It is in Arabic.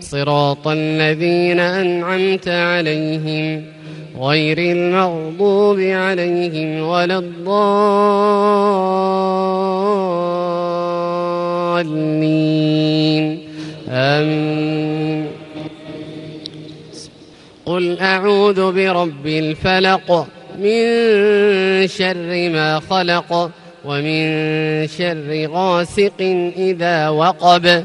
صراط الذين أنعمت عليهم غير المغضوب عليهم ولا الضالين. آمين. قل أعوذ برب الفلق. من شر ما خلق ومن شر غاسق إذا وقب.